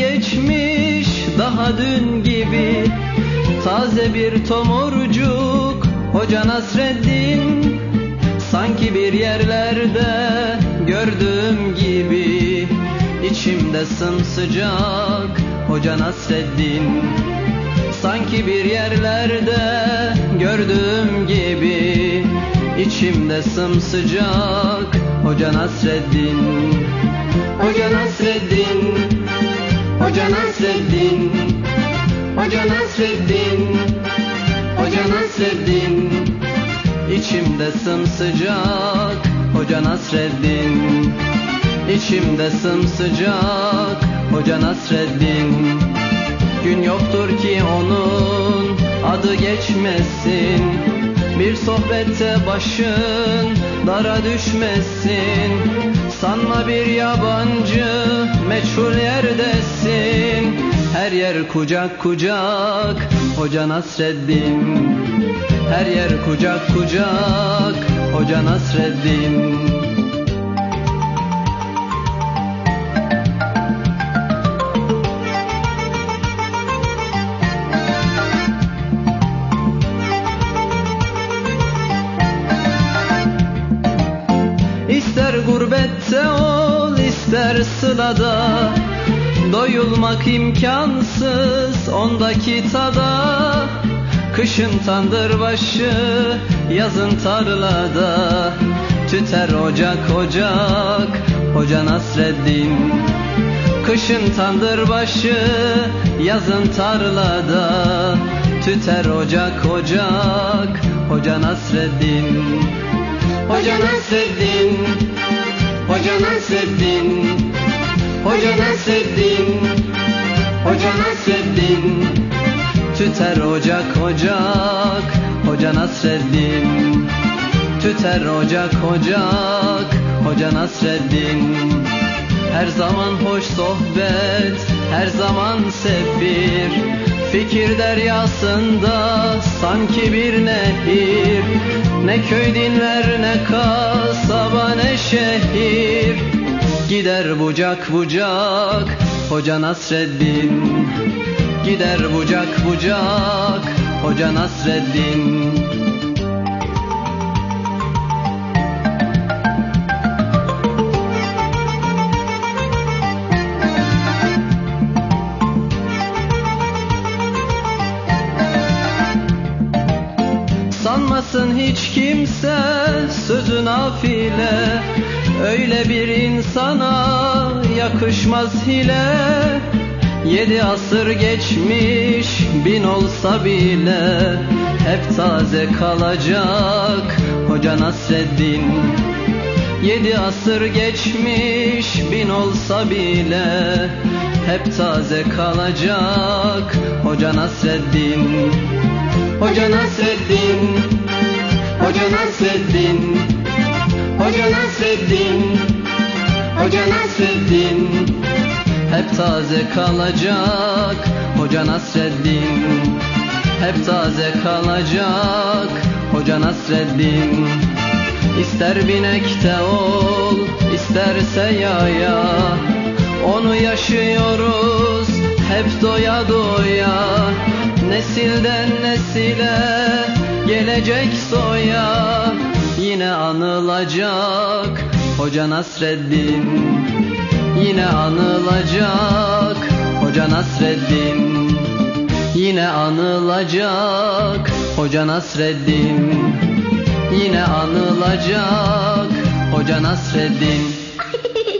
geçmiş daha dün gibi. Taze bir tomurcuk Hoca Nasreddin. Sanki bir yerlerde gördüğüm gibi. İçimde sımsıcak Hoca Nasreddin. Sanki bir yerlerde gördüğüm gibi. İçimde sımsıcak Hoca Nasreddin. Hoca Nasreddin Nasreddin Hoca Nasreddin Hoca Nasreddin İçimde sımsıcak Hoca Nasreddin. İçimde sımsıcak Hoca Nasreddin. Gün yoktur ki onun adı geçmesin. Bir sohbette başın dara düşmesin. Sanma bir yabancı meçhul yerdesin Her yer kucak kucak Hoca Nasreddin. Her yer kucak kucak Hoca Nasreddin. İster gurbette ol ister sılada Doyulmak imkansız ondaki tada. Kışın tandır başı yazın tarlada. Tüter ocak ocak Hoca Nasreddin. Kışın tandır başı yazın tarlada. Tüter ocak ocak Hoca Nasreddin. Hoca Nasreddin. Hoca Nasreddin Hoca Nasreddin Hoca Nasreddin Tüter ocak ocak Hoca Nasreddin Tüter ocak ocak Hoca Nasreddin Her zaman hoş sohbet Her zaman sefir Fikir deryasında sanki bir nehir. Ne köy dinler ne kasaba ne şehir Gider bucak bucak Hoca Nasreddin. Gider bucak bucak Hoca Nasreddin. Sanmasın hiç kimse sözü nafile Öyle bir insana yakışmaz hile. Yedi asır geçmiş bin olsa bile Hep taze kalacak Hoca Nasreddin. Yedi asır geçmiş bin olsa bile Hep taze kalacak Hoca Nasreddin. Hoca Nasreddin Hoca Nasreddin Hoca Nasreddin Hep taze kalacak. Hoca Nasreddin. Hep taze kalacak. Hoca Nasreddin. İster binekte ol isterse yaya. Onu yaşıyoruz hep doya doya. Nesilden nesile gelecek soya anılacak. Hoca Nasreddin Yine anılacak. Hoca Nasreddin Yine anılacak. Hoca Nasreddin Yine anılacak. Hoca Nasreddin